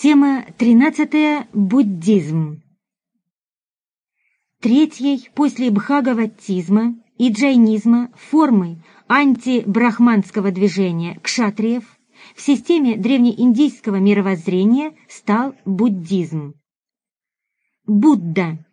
Тема 13. Буддизм. Третьей после бхагаватизма и джайнизма формой антибрахманского движения кшатриев в системе древнеиндийского мировоззрения стал буддизм. Будда.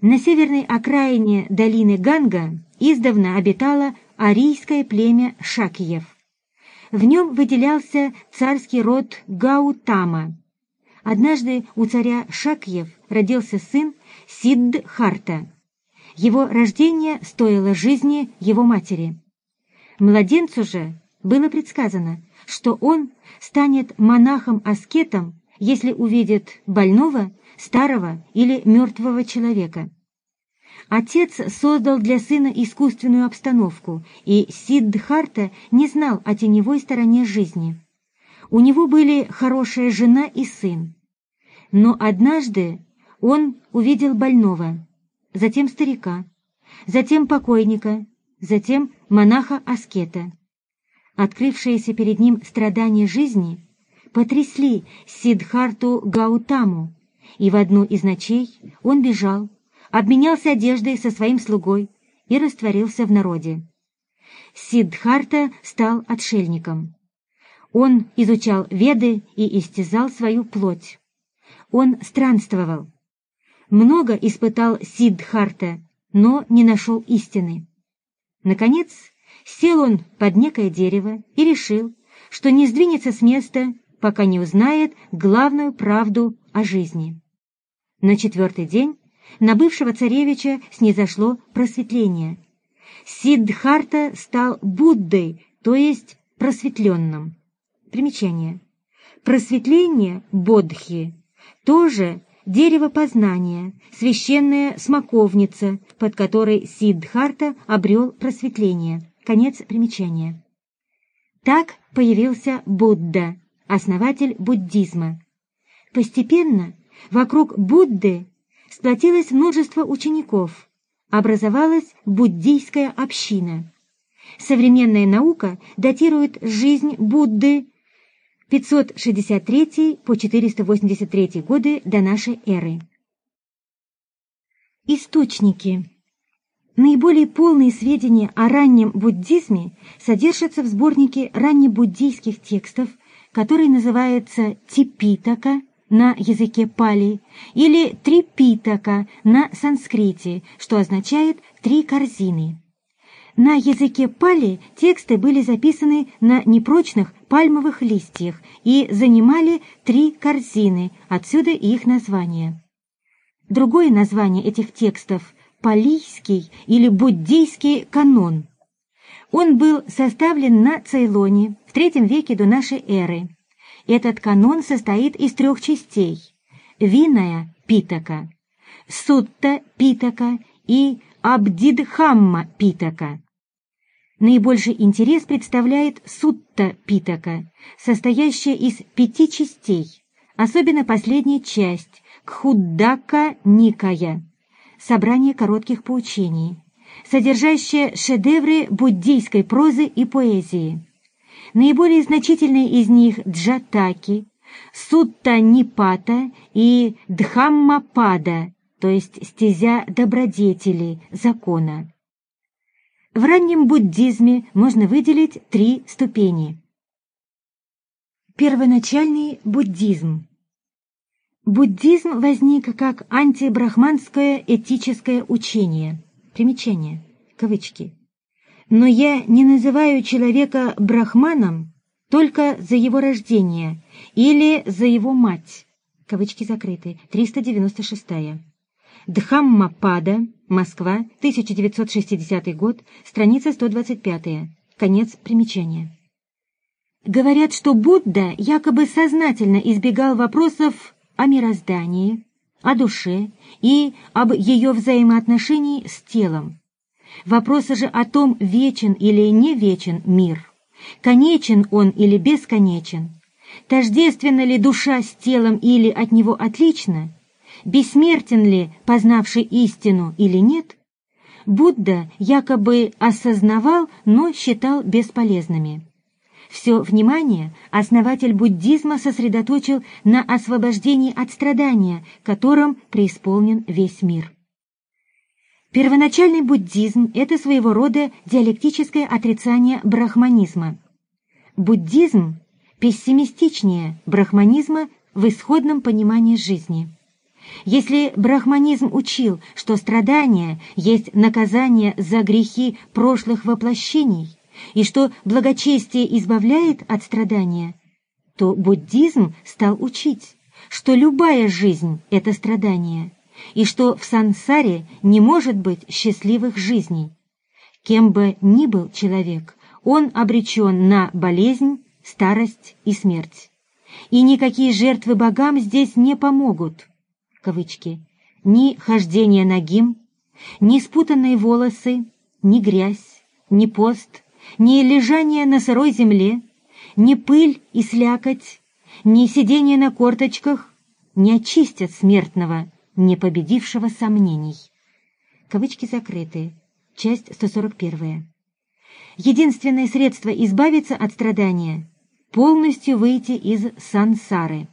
На северной окраине долины Ганга издавна обитало арийское племя Шакиев. В нем выделялся царский род Гаутама. Однажды у царя Шакьев родился сын Сиддхарта. Его рождение стоило жизни его матери. Младенцу же было предсказано, что он станет монахом-аскетом, если увидит больного, старого или мертвого человека. Отец создал для сына искусственную обстановку, и Сиддхарта не знал о теневой стороне жизни. У него были хорошая жена и сын. Но однажды он увидел больного, затем старика, затем покойника, затем монаха-аскета. Открывшиеся перед ним страдания жизни потрясли Сиддхарту Гаутаму, и в одну из ночей он бежал, обменялся одеждой со своим слугой и растворился в народе. Сиддхарта стал отшельником. Он изучал веды и истязал свою плоть. Он странствовал. Много испытал Сиддхарта, но не нашел истины. Наконец, сел он под некое дерево и решил, что не сдвинется с места, пока не узнает главную правду о жизни. На четвертый день на бывшего царевича снизошло просветление. Сиддхарта стал Буддой, то есть просветленным. Примечание. Просветление Бодхи тоже дерево познания, священная смоковница, под которой Сиддхарта обрел просветление. Конец примечания. Так появился Будда, основатель буддизма. Постепенно вокруг Будды сплотилось множество учеников, образовалась буддийская община. Современная наука датирует жизнь Будды 563 по 483 годы до нашей эры. Источники Наиболее полные сведения о раннем буддизме содержатся в сборнике раннебуддийских текстов, который называется Типитака на языке пали или трипитака на санскрите, что означает «три корзины». На языке пали тексты были записаны на непрочных пальмовых листьях и занимали три корзины, отсюда их название. Другое название этих текстов – палийский или буддийский канон. Он был составлен на Цейлоне в III веке до нашей эры этот канон состоит из трех частей – Виная Питака, Сутта Питака и Абдидхамма Питака. Наибольший интерес представляет Сутта Питака, состоящая из пяти частей, особенно последняя часть – Кхуддака Никая, собрание коротких поучений, содержащее шедевры буддийской прозы и поэзии. Наиболее значительные из них Джатаки, Суттанипата и Дхаммапада, то есть стезя добродетели, закона. В раннем буддизме можно выделить три ступени. Первоначальный буддизм. Буддизм возник как антибрахманское этическое учение. Примечание. Кавычки но я не называю человека брахманом только за его рождение или за его мать. Кавычки закрыты. 396. Дхаммапада, Москва, 1960 год, страница 125. Конец примечания. Говорят, что Будда якобы сознательно избегал вопросов о мироздании, о душе и об ее взаимоотношении с телом. Вопросы же о том, вечен или не вечен мир, конечен он или бесконечен, тождественна ли душа с телом или от него отлична, бессмертен ли познавший истину или нет, Будда якобы осознавал, но считал бесполезными. Все внимание основатель буддизма сосредоточил на освобождении от страдания, которым преисполнен весь мир. Первоначальный буддизм – это своего рода диалектическое отрицание брахманизма. Буддизм пессимистичнее брахманизма в исходном понимании жизни. Если брахманизм учил, что страдание есть наказание за грехи прошлых воплощений, и что благочестие избавляет от страдания, то буддизм стал учить, что любая жизнь — это страдание, и что в сансаре не может быть счастливых жизней. Кем бы ни был человек, он обречен на болезнь, старость и смерть. И никакие жертвы богам здесь не помогут. Кавычки. Ни хождение нагим, ни спутанные волосы, ни грязь, ни пост, ни лежание на сырой земле, ни пыль и слякоть, ни сидение на корточках не очистят смертного, не победившего сомнений. Кавычки закрыты. Часть 141. Единственное средство избавиться от страдания — полностью выйти из сансары.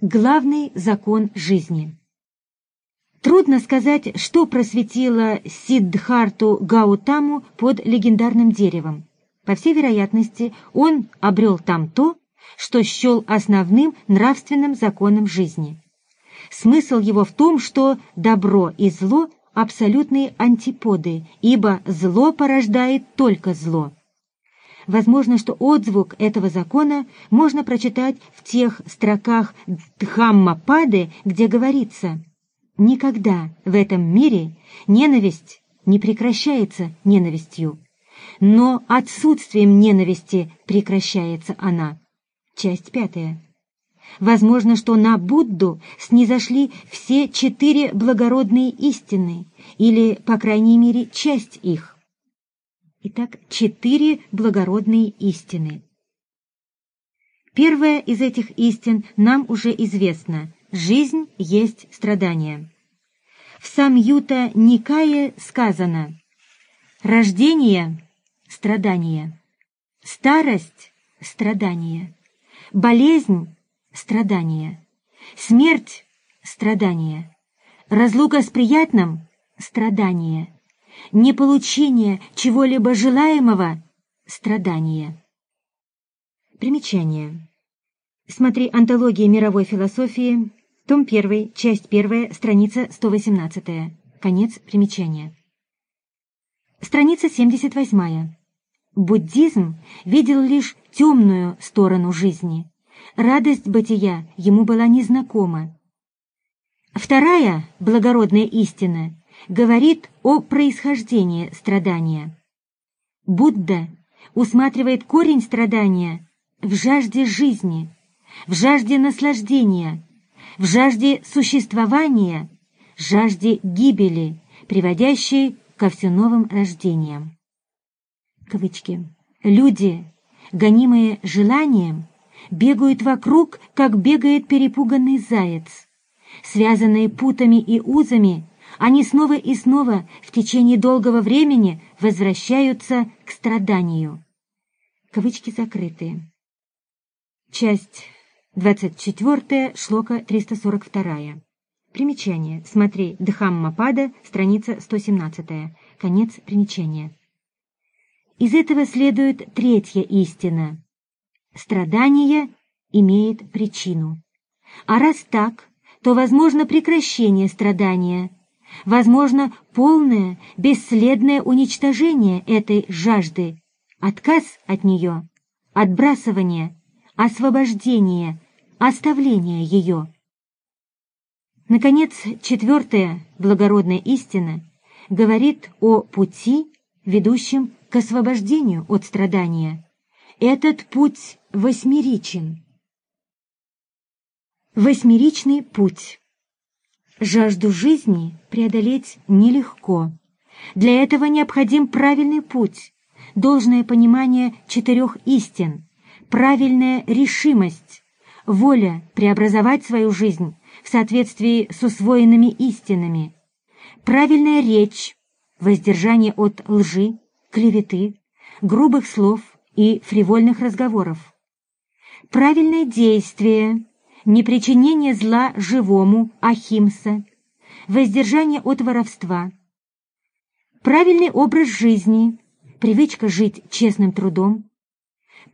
Главный закон жизни. Трудно сказать, что просветило Сиддхарту Гаутаму под легендарным деревом. По всей вероятности, он обрел там то, что счел основным нравственным законом жизни. Смысл его в том, что добро и зло – абсолютные антиподы, ибо зло порождает только зло. Возможно, что отзвук этого закона можно прочитать в тех строках Дхаммапады, где говорится «Никогда в этом мире ненависть не прекращается ненавистью, но отсутствием ненависти прекращается она». Часть пятая. Возможно, что на Будду снизошли все четыре благородные истины, или, по крайней мере, часть их. Итак, четыре благородные истины. Первая из этих истин нам уже известна. Жизнь есть страдание. В Самюта Никае сказано «Рождение – страдание, старость – страдание, болезнь страдание, смерть — страдание, разлука с приятным — страдание, неполучение чего-либо желаемого — страдание. Примечание. Смотри «Антология мировой философии», том 1, часть 1, страница 118. Конец примечания. Страница 78. Буддизм видел лишь темную сторону жизни, Радость бытия ему была незнакома. Вторая благородная истина говорит о происхождении страдания. Будда усматривает корень страдания в жажде жизни, в жажде наслаждения, в жажде существования, жажде гибели, приводящей ко все новым рождениям. Кавычки. Люди, гонимые желанием, бегают вокруг, как бегает перепуганный заяц. Связанные путами и узами, они снова и снова в течение долгого времени возвращаются к страданию. Кавычки закрыты. Часть 24, шлока 342. Примечание. Смотри, Дхаммапада, страница 117. Конец примечания. Из этого следует третья истина. Страдание имеет причину. А раз так, то возможно прекращение страдания, возможно полное, бесследное уничтожение этой жажды, отказ от нее, отбрасывание, освобождение, оставление ее. Наконец, четвертая благородная истина говорит о пути, ведущем к освобождению от страдания. Этот путь восьмеричен. Восьмеричный путь. Жажду жизни преодолеть нелегко. Для этого необходим правильный путь, должное понимание четырех истин, правильная решимость, воля преобразовать свою жизнь в соответствии с усвоенными истинами, правильная речь, воздержание от лжи, клеветы, грубых слов и фривольных разговоров. Правильное действие, непричинение зла живому, ахимса, воздержание от воровства. Правильный образ жизни, привычка жить честным трудом.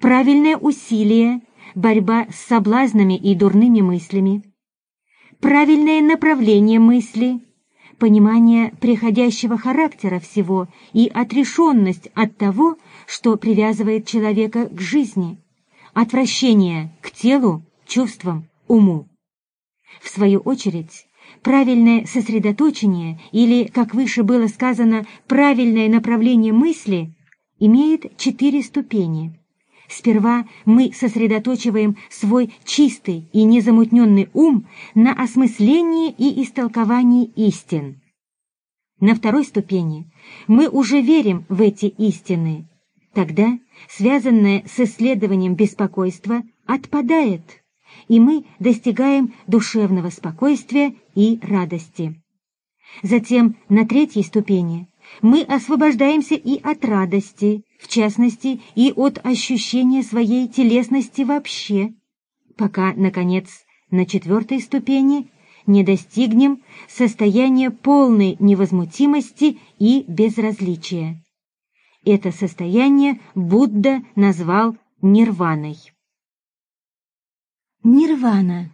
Правильное усилие, борьба с соблазнами и дурными мыслями. Правильное направление мысли, понимание приходящего характера всего и отрешенность от того, что привязывает человека к жизни, отвращение к телу, чувствам, уму. В свою очередь, правильное сосредоточение или, как выше было сказано, правильное направление мысли имеет четыре ступени. Сперва мы сосредоточиваем свой чистый и незамутненный ум на осмыслении и истолковании истин. На второй ступени мы уже верим в эти истины. Тогда, связанное с исследованием беспокойства, отпадает, и мы достигаем душевного спокойствия и радости. Затем на третьей ступени мы освобождаемся и от радости, в частности, и от ощущения своей телесности вообще, пока, наконец, на четвертой ступени не достигнем состояния полной невозмутимости и безразличия. Это состояние Будда назвал нирваной. Нирвана.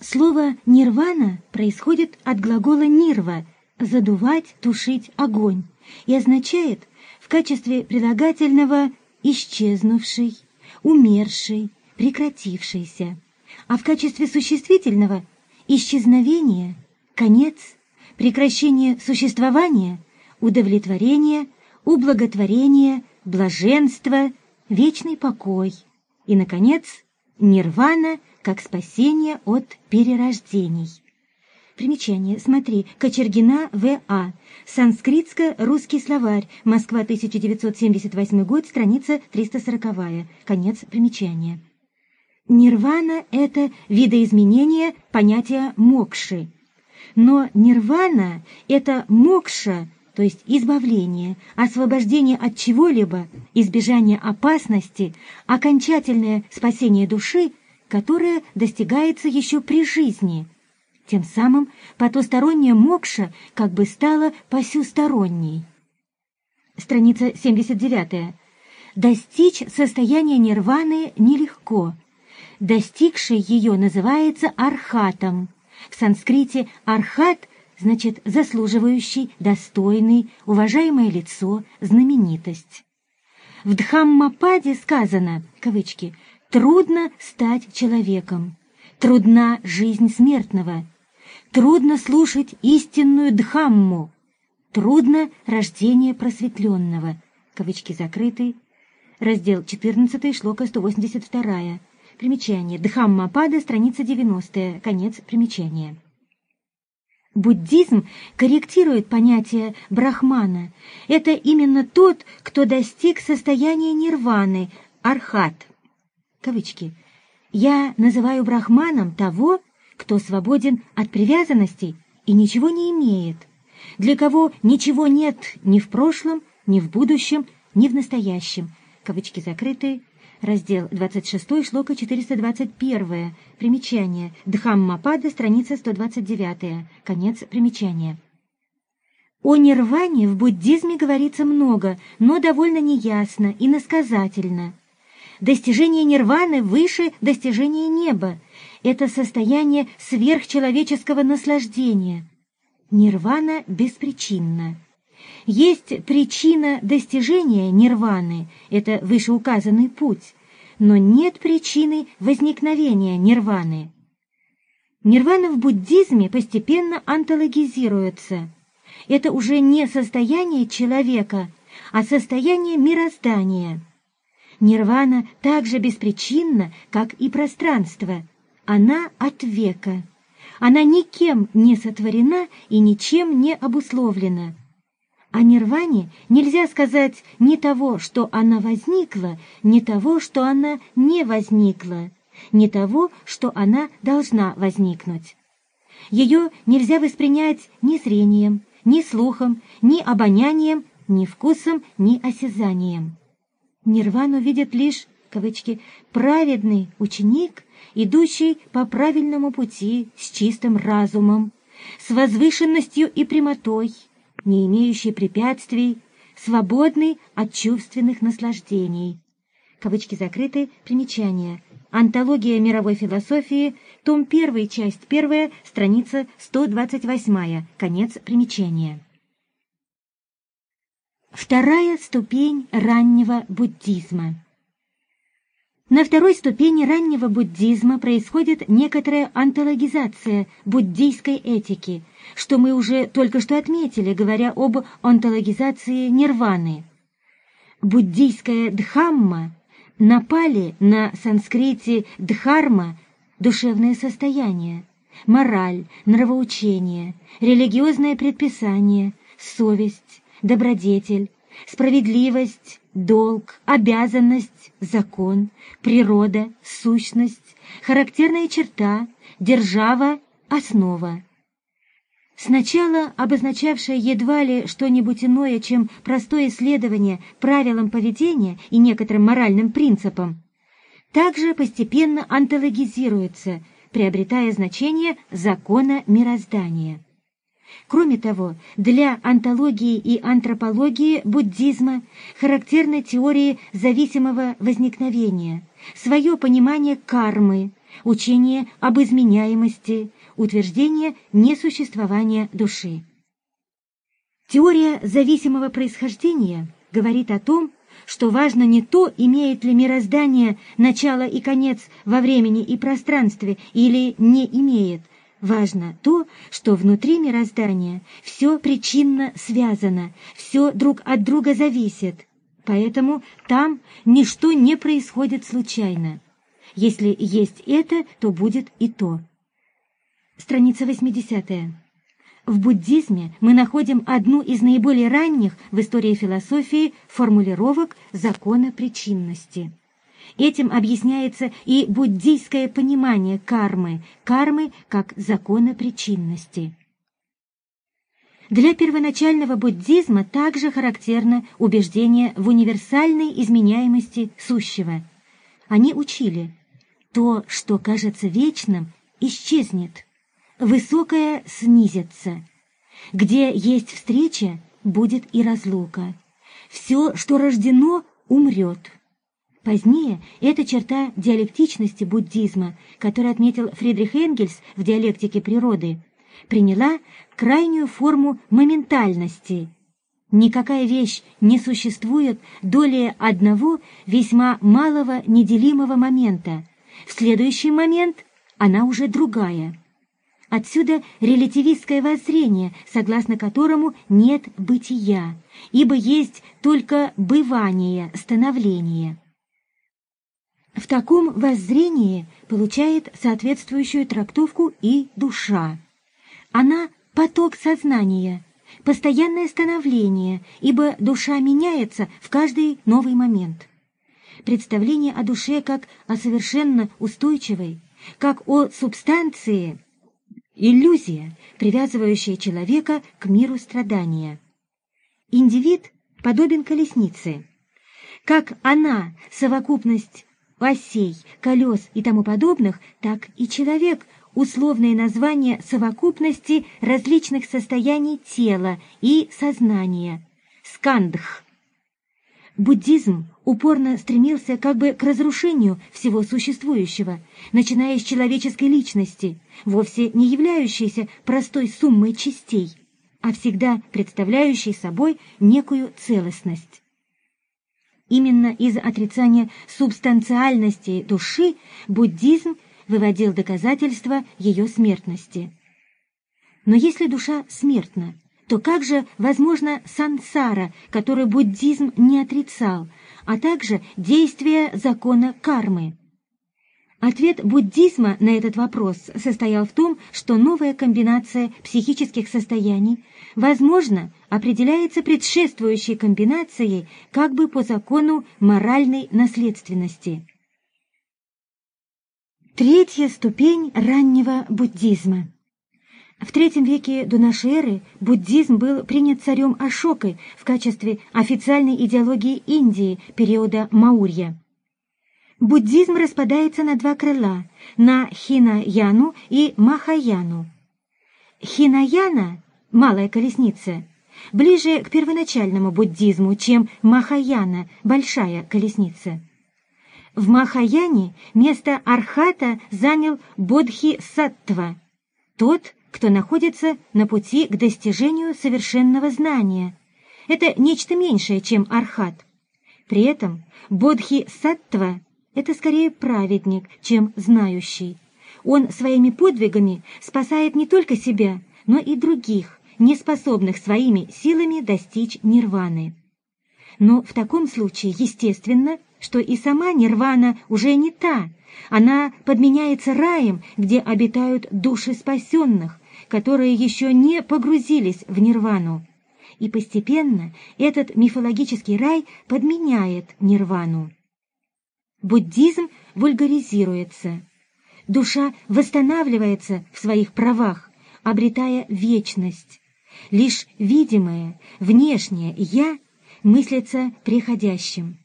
Слово «нирвана» происходит от глагола «нирва» — «задувать, тушить огонь» и означает в качестве прилагательного «исчезнувший», «умерший», «прекратившийся», а в качестве существительного исчезновение, конец, прекращение существования, удовлетворение, ублаготворение, блаженство, вечный покой и, наконец, нирвана как спасение от перерождений. Примечание. Смотри. Кочергина В.А. Санскритско-русский словарь. Москва, 1978 год. Страница 340. Конец примечания. Нирвана — это видоизменение понятия мокши. Но нирвана — это мокша, то есть избавление, освобождение от чего-либо, избежание опасности, окончательное спасение души, которое достигается еще при жизни. Тем самым потусторонняя мокша как бы стала посюсторонней. Страница 79. Достичь состояния нирваны нелегко — Достигший ее называется архатом. В санскрите архат значит заслуживающий, достойный, уважаемое лицо, знаменитость. В Дхаммападе сказано, кавычки, «трудно стать человеком, трудна жизнь смертного, трудно слушать истинную Дхамму, трудно рождение просветленного», кавычки закрыты, раздел 14, шлока 182, Примечание. Дхаммапада, страница 90, конец примечания. Буддизм корректирует понятие брахмана. Это именно тот, кто достиг состояния нирваны, архат. Кавычки. Я называю брахманом того, кто свободен от привязанностей и ничего не имеет, для кого ничего нет ни в прошлом, ни в будущем, ни в настоящем. Кавычки закрыты, Раздел 26, шлока 421. Примечание. Дхаммапада, страница 129. Конец примечания. О нирване в буддизме говорится много, но довольно неясно и насказательно. Достижение нирваны выше достижения неба. Это состояние сверхчеловеческого наслаждения. Нирвана беспричинна. Есть причина достижения нирваны, это вышеуказанный путь, но нет причины возникновения нирваны. Нирвана в буддизме постепенно антологизируется. Это уже не состояние человека, а состояние мироздания. Нирвана так же беспричинна, как и пространство. Она от века. Она никем не сотворена и ничем не обусловлена. О нирване нельзя сказать ни того, что она возникла, ни того, что она не возникла, ни того, что она должна возникнуть. Ее нельзя воспринять ни зрением, ни слухом, ни обонянием, ни вкусом, ни осязанием. Нирвану видит лишь, кавычки, «праведный ученик, идущий по правильному пути с чистым разумом, с возвышенностью и прямотой, не имеющий препятствий, свободный от чувственных наслаждений». Кавычки закрыты, примечание. Антология мировой философии, том 1, часть 1, страница 128, конец примечания. Вторая ступень раннего буддизма. На второй ступени раннего буддизма происходит некоторая антологизация буддийской этики, что мы уже только что отметили, говоря об онтологизации нирваны. Буддийская дхамма напали на санскрите дхарма душевное состояние, мораль, нравоучение, религиозное предписание, совесть, добродетель, справедливость, долг, обязанность, закон, природа, сущность, характерная черта, держава, основа. Сначала обозначавшая едва ли что-нибудь иное, чем простое исследование правилам поведения и некоторым моральным принципам, также постепенно антологизируется, приобретая значение закона мироздания. Кроме того, для антологии и антропологии буддизма характерны теории зависимого возникновения, свое понимание кармы, учение об изменяемости, утверждение несуществования души. Теория зависимого происхождения говорит о том, что важно не то, имеет ли мироздание начало и конец во времени и пространстве или не имеет, важно то, что внутри мироздания все причинно связано, все друг от друга зависит, поэтому там ничто не происходит случайно. Если есть это, то будет и то. Страница 80. В буддизме мы находим одну из наиболее ранних в истории философии формулировок закона причинности. Этим объясняется и буддийское понимание кармы, кармы как закона причинности. Для первоначального буддизма также характерно убеждение в универсальной изменяемости сущего. Они учили, то, что кажется вечным, исчезнет высокое снизится. Где есть встреча, будет и разлука. Все, что рождено, умрет. Позднее эта черта диалектичности буддизма, которую отметил Фридрих Энгельс в «Диалектике природы», приняла крайнюю форму моментальности. Никакая вещь не существует долей одного весьма малого неделимого момента. В следующий момент она уже другая. Отсюда релятивистское воззрение, согласно которому нет бытия, ибо есть только бывание, становление. В таком воззрении получает соответствующую трактовку и душа. Она – поток сознания, постоянное становление, ибо душа меняется в каждый новый момент. Представление о душе как о совершенно устойчивой, как о субстанции – иллюзия, привязывающая человека к миру страдания. Индивид подобен колеснице. Как она — совокупность осей, колес и тому подобных, так и человек — условное название совокупности различных состояний тела и сознания — скандх. Буддизм упорно стремился как бы к разрушению всего существующего, начиная с человеческой личности, вовсе не являющейся простой суммой частей, а всегда представляющей собой некую целостность. Именно из отрицания субстанциальности души буддизм выводил доказательства ее смертности. Но если душа смертна, то как же возможно сансара, которую буддизм не отрицал, а также действие закона кармы? Ответ буддизма на этот вопрос состоял в том, что новая комбинация психических состояний, возможно, определяется предшествующей комбинацией как бы по закону моральной наследственности. Третья ступень раннего буддизма. В III веке до нашей буддизм был принят царем Ашокой в качестве официальной идеологии Индии периода Маурья. Буддизм распадается на два крыла – на Хинаяну и Махаяну. Хинаяна – малая колесница – ближе к первоначальному буддизму, чем Махаяна – большая колесница. В Махаяне место Архата занял Бодхисаттва, тот, кто находится на пути к достижению совершенного знания. Это нечто меньшее, чем Архат. При этом Бодхисаттва – это скорее праведник, чем знающий. Он своими подвигами спасает не только себя, но и других, не способных своими силами достичь нирваны. Но в таком случае, естественно, что и сама нирвана уже не та, она подменяется раем, где обитают души спасенных, которые еще не погрузились в нирвану. И постепенно этот мифологический рай подменяет нирвану. Буддизм вульгаризируется. Душа восстанавливается в своих правах, обретая вечность. Лишь видимое, внешнее «я» мыслится приходящим.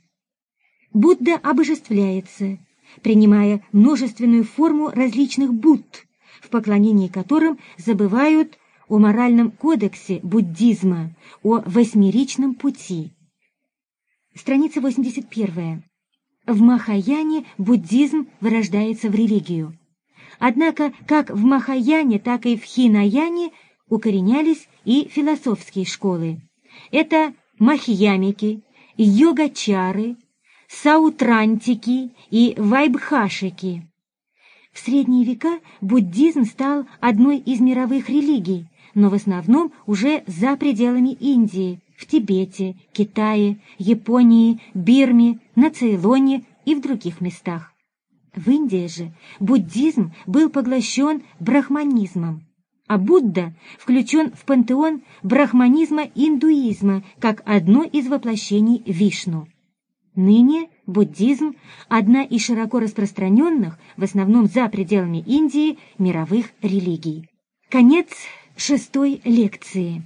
Будда обожествляется, принимая множественную форму различных Будд, в поклонении которым забывают о моральном кодексе буддизма, о восьмеричном пути. Страница 81. В Махаяне буддизм вырождается в религию. Однако как в Махаяне, так и в Хинаяне укоренялись и философские школы. Это махиямики, йогачары, саутрантики и вайбхашики. В средние века буддизм стал одной из мировых религий, но в основном уже за пределами Индии, в Тибете, Китае, Японии, Бирме, на Цейлоне и в других местах. В Индии же буддизм был поглощен брахманизмом, а Будда включен в пантеон брахманизма-индуизма как одно из воплощений Вишну. Ныне буддизм – одна из широко распространенных, в основном за пределами Индии, мировых религий. Конец шестой лекции.